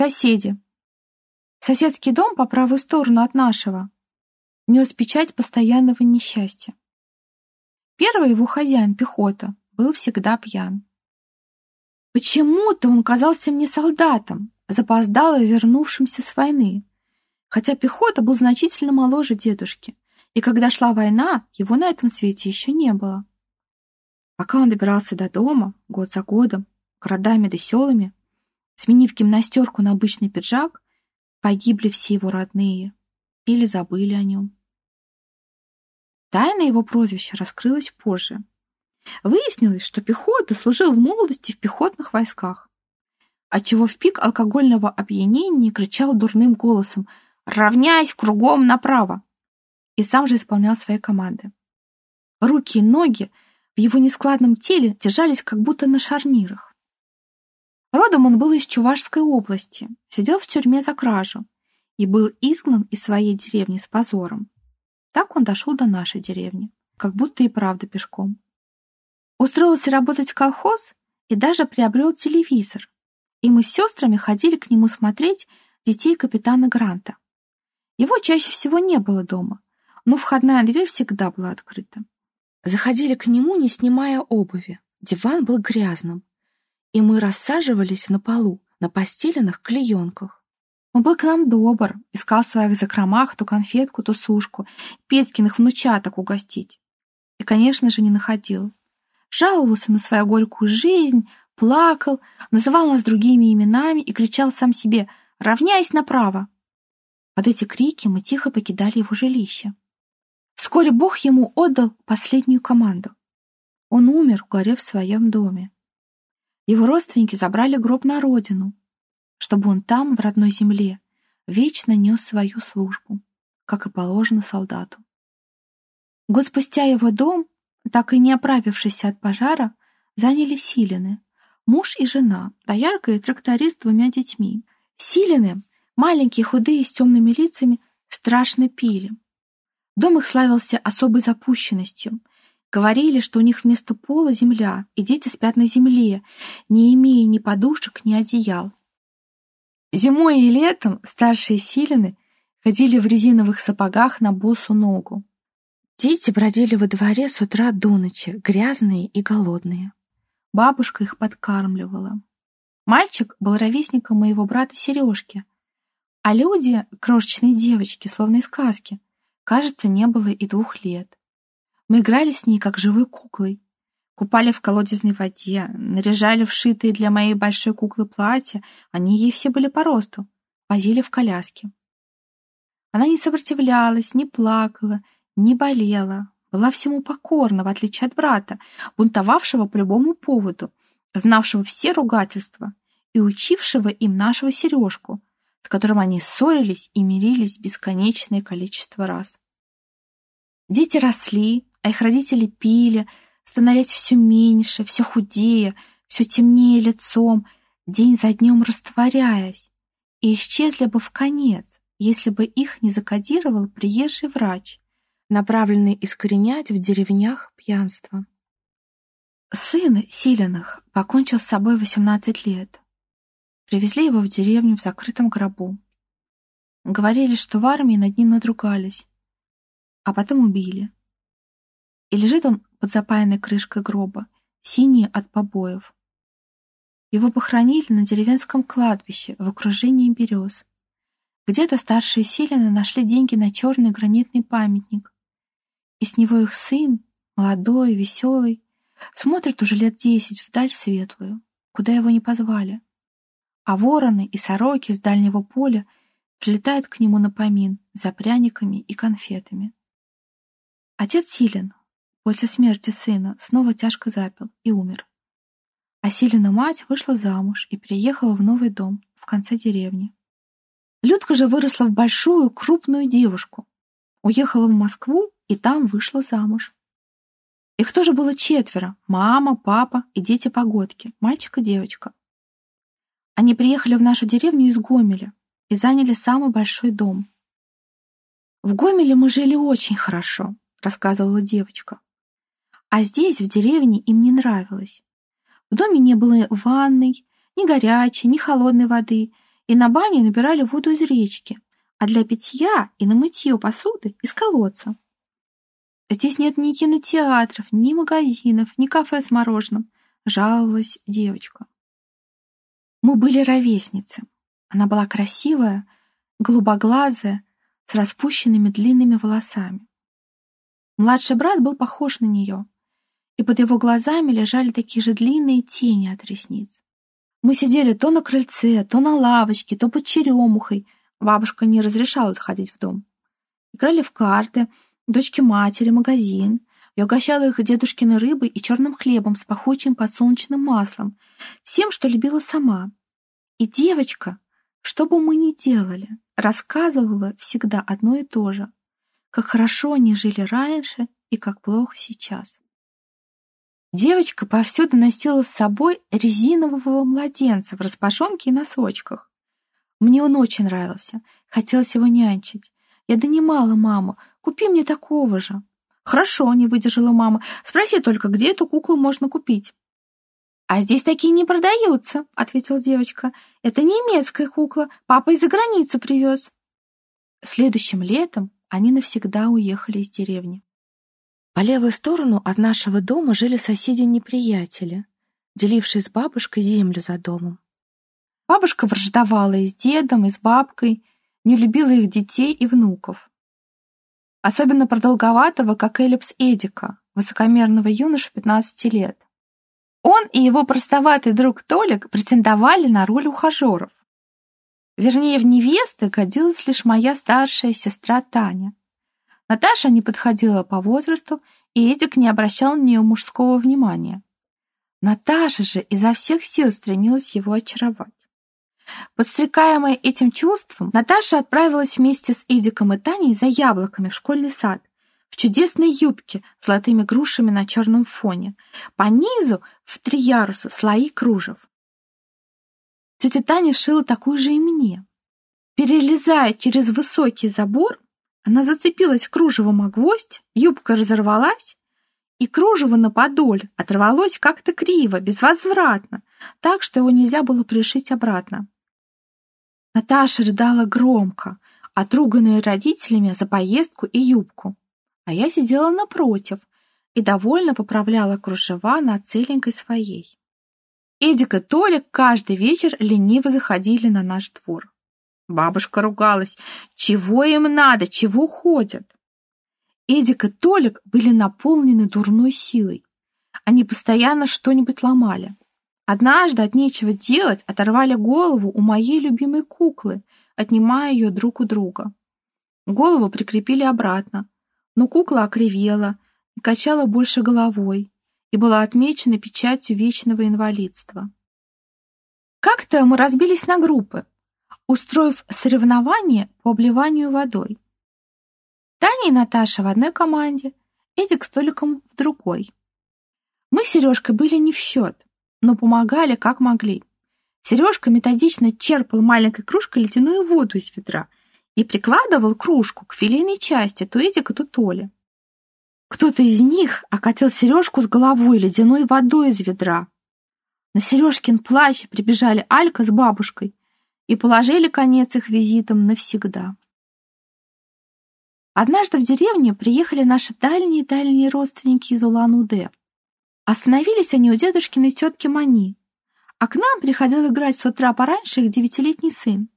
Соседи. Соседский дом по правую сторону от нашего нес печать постоянного несчастья. Первый его хозяин, пехота, был всегда пьян. Почему-то он казался мне солдатом, запоздало вернувшимся с войны, хотя пехота был значительно моложе дедушки, и когда шла война, его на этом свете еще не было. Пока он добирался до дома, год за годом, городами да селами, сменив гимнастерку на обычный пиджак, погибли все его родные или забыли о нем. Тайна его прозвища раскрылась позже. Выяснилось, что пехота служил в молодости в пехотных войсках, отчего в пик алкогольного опьянения кричал дурным голосом «Равняйсь кругом направо!» и сам же исполнял свои команды. Руки и ноги в его нескладном теле держались как будто на шарнирах. Родом он был из Чувашской области, сидел в тюрьме за кражу и был изгнан из своей деревни с позором. Так он дошел до нашей деревни, как будто и правда пешком. Устроился работать в колхоз и даже приобрел телевизор. И мы с сестрами ходили к нему смотреть детей капитана Гранта. Его чаще всего не было дома, но входная дверь всегда была открыта. Заходили к нему, не снимая обуви. Диван был грязным, и мы рассаживались на полу, на постеленных клеенках. Он был к нам добр, искал в своих закромах то конфетку, то сушку, Петькиных внучаток угостить. И, конечно же, не находил. Жаловался на свою горькую жизнь, плакал, называл нас другими именами и кричал сам себе «Равняйся направо!». Под эти крики мы тихо покидали его жилище. Вскоре Бог ему отдал последнюю команду. Он умер, угорев в своем доме. Его родственники забрали гроб на родину, чтобы он там, в родной земле, вечно нес свою службу, как и положено солдату. Год спустя его дом, так и не оправившийся от пожара, заняли Силины, муж и жена, доярка и тракторист с двумя детьми. Силины, маленькие, худые, с темными лицами, страшно пили. Дом их славился особой запущенностью. Говорили, что у них вместо пола земля, и дети спят на земле, не имея ни подушек, ни одеял. Зимой и летом старшие силины ходили в резиновых сапогах на босу ногу. Дети бродили во дворе с утра до ночи, грязные и голодные. Бабушка их подкармливала. Мальчик был ровесником моего брата Сережки, а люди, крошечные девочки, словно из сказки, кажется, не было и двух лет. Мы играли с ней, как живой куклой, Купали в колодезной воде, наряжали вшитые для моей большой куклы платья, они ей все были по росту, возили в коляске. Она не сопротивлялась, не плакала, не болела, была всему покорна, в отличие от брата, бунтовавшего по любому поводу, знавшего все ругательства и учившего им нашего Сережку, с которым они ссорились и мирились бесконечное количество раз. Дети росли, а их родители пили, становясь все меньше, все худее, все темнее лицом, день за днем растворяясь, и исчезли бы в конец, если бы их не закодировал приезжий врач, направленный искоренять в деревнях пьянство. Сын Силиных покончил с собой 18 лет. Привезли его в деревню в закрытом гробу. Говорили, что в армии над ним надругались, а потом убили. И лежит он под запаянной крышкой гроба, синий от побоев. Его похоронили на деревенском кладбище в окружении берез. Где-то старшие селены нашли деньги на черный гранитный памятник. И с него их сын, молодой, веселый, смотрит уже лет десять вдаль светлую, куда его не позвали. А вороны и сороки с дальнего поля прилетают к нему на помин за пряниками и конфетами. Отец Силен, После смерти сына снова тяжко запил и умер. А Силина мать вышла замуж и переехала в новый дом в конце деревни. Людка же выросла в большую, крупную девушку. Уехала в Москву и там вышла замуж. Их тоже было четверо — мама, папа и дети-погодки, мальчик и девочка. Они приехали в нашу деревню из Гомеля и заняли самый большой дом. «В Гомеле мы жили очень хорошо», — рассказывала девочка. А здесь, в деревне, им не нравилось. В доме не было ванной, ни горячей, ни холодной воды, и на бане набирали воду из речки, а для питья и на мытье посуды из колодца. Здесь нет ни кинотеатров, ни магазинов, ни кафе с мороженым, жаловалась девочка. Мы были ровесницы. Она была красивая, голубоглазая, с распущенными длинными волосами. Младший брат был похож на нее, и под его глазами лежали такие же длинные тени от ресниц. Мы сидели то на крыльце, то на лавочке, то под черемухой. Бабушка не разрешала заходить в дом. Играли в карты, дочки матери, магазин. Я угощала их дедушкиной рыбой и черным хлебом с пахучим подсолнечным маслом, всем, что любила сама. И девочка, что бы мы ни делали, рассказывала всегда одно и то же. Как хорошо они жили раньше и как плохо сейчас. Девочка повсюду носила с собой резинового младенца в распашонке и носочках. Мне он очень нравился, хотелось его нянчить. Я донимала маму, купи мне такого же. Хорошо, не выдержала мама, спроси только, где эту куклу можно купить. «А здесь такие не продаются», — ответила девочка. «Это немецкая кукла, папа из-за границы привез». Следующим летом они навсегда уехали из деревни. По левую сторону от нашего дома жили соседи-неприятели, делившие с бабушкой землю за домом. Бабушка враждовала и с дедом, и с бабкой, не любила их детей и внуков. Особенно продолговатого, как эллипс Эдика, высокомерного юноша 15 лет. Он и его простоватый друг Толик претендовали на роль ухажеров. Вернее, в невесты годилась лишь моя старшая сестра Таня. Наташа не подходила по возрасту, и Эдик не обращал на нее мужского внимания. Наташа же изо всех сил стремилась его очаровать. Подстрекаемая этим чувством, Наташа отправилась вместе с Эдиком и Таней за яблоками в школьный сад, в чудесной юбке с золотыми грушами на черном фоне. По низу в три яруса слои кружев. Тетя Таня шила такую же и мне. Перелезая через высокий забор, она зацепилась кружевом о гвоздь, юбка разорвалась, и кружево на подоль оторвалось как-то криво, безвозвратно, так что его нельзя было пришить обратно. Наташа рыдала громко, отруганная родителями за поездку и юбку, а я сидела напротив и довольно поправляла кружева на целенькой своей. Эдик и Толик каждый вечер лениво заходили на наш двор. Бабушка ругалась. Чего им надо, чего ходят? Эдик и Толик были наполнены дурной силой. Они постоянно что-нибудь ломали. Однажды от нечего делать оторвали голову у моей любимой куклы, отнимая ее друг у друга. Голову прикрепили обратно, но кукла окривела, качала больше головой и была отмечена печатью вечного инвалидства. Как-то мы разбились на группы, устроив соревнование по обливанию водой. Таня и Наташа в одной команде, Эдик с Толиком в другой. Мы с Сережкой были не в счет, но помогали как могли. Сережка методично черпал маленькой кружкой ледяную воду из ведра и прикладывал кружку к филейной части то Эдика, то Толи. Кто-то из них окатил Сережку с головой ледяной водой из ведра. На Сережкин плащ прибежали Алька с бабушкой и положили конец их визитам навсегда. Однажды в деревню приехали наши дальние-дальние родственники из Улан-Удэ. Остановились они у дедушкиной тетки Мани, а к нам приходил играть с утра пораньше их девятилетний сын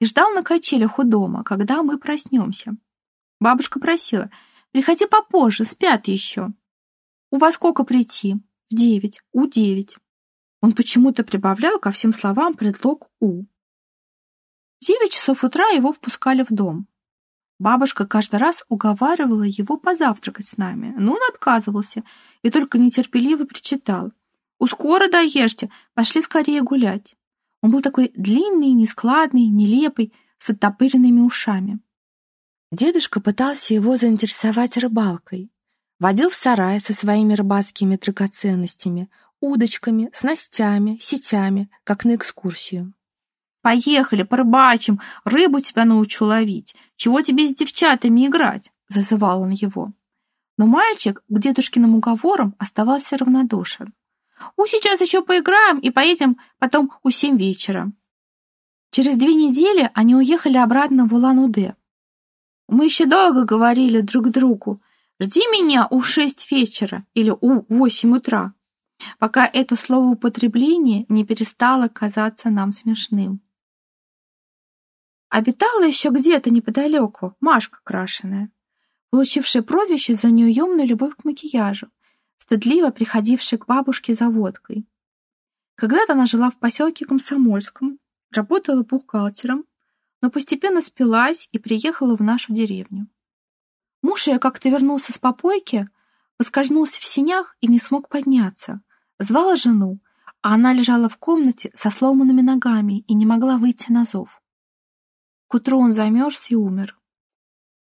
и ждал на качелях у дома, когда мы проснемся. Бабушка просила, приходи попозже, спят еще. У вас сколько прийти? В девять, у девять. Он почему-то прибавлял ко всем словам предлог «у». В девять часов утра его впускали в дом. Бабушка каждый раз уговаривала его позавтракать с нами, но он отказывался и только нетерпеливо причитал. «У скоро доешьте, пошли скорее гулять». Он был такой длинный, нескладный, нелепый, с оттопыренными ушами. Дедушка пытался его заинтересовать рыбалкой. Водил в сарай со своими рыбацкими драгоценностями, удочками, снастями, сетями, как на экскурсию. Поехали, порыбачим, рыбу тебя научу ловить. Чего тебе с девчатами играть?» — зазывал он его. Но мальчик к дедушкиным уговорам оставался равнодушен. «У, сейчас еще поиграем и поедем потом у семь вечера». Через две недели они уехали обратно в Улан-Удэ. Мы еще долго говорили друг другу, жди меня у шесть вечера или у восемь утра, пока это словоупотребление не перестало казаться нам смешным. Обитала еще где-то неподалеку Машка Крашеная, получившая прозвище за неуемную любовь к макияжу, стыдливо приходившая к бабушке за водкой. Когда-то она жила в поселке Комсомольском, работала бухгалтером, но постепенно спилась и приехала в нашу деревню. Муж ее как-то вернулся с попойки, поскользнулся в синях и не смог подняться. Звала жену, а она лежала в комнате со сломанными ногами и не могла выйти на зов. К утру он замерз и умер.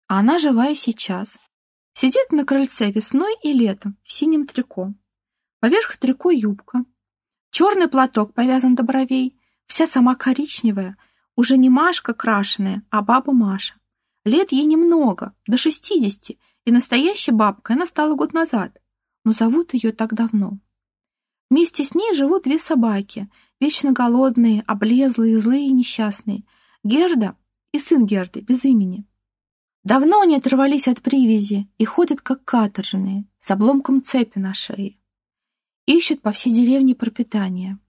А она живая сейчас. Сидит на крыльце весной и летом в синем трико. Поверх трико юбка. Черный платок повязан до бровей, вся сама коричневая, уже не Машка крашеная, а баба Маша. Лет ей немного, до шестидесяти, и настоящей бабкой она стала год назад, но зовут ее так давно. Вместе с ней живут две собаки, вечно голодные, облезлые, злые и несчастные. Герда и сын Герды, без имени. Давно они оторвались от привязи и ходят как каторжные, с обломком цепи на шее. Ищут по всей деревне пропитание.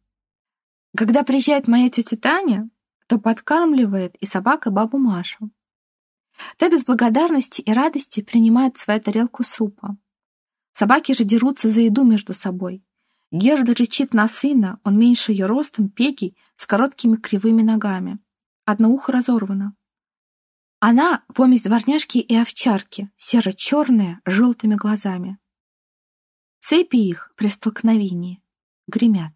Когда приезжает моя тетя Таня, то подкармливает и собака бабу Машу. Та без благодарности и радости принимает свою тарелку супа. Собаки же дерутся за еду между собой. Герда рычит на сына, он меньше ее ростом, пегий, с короткими кривыми ногами. Одно ухо разорвано. Она — помесь дворняжки и овчарки, серо-черная, с желтыми глазами. Цепи их при столкновении гремят.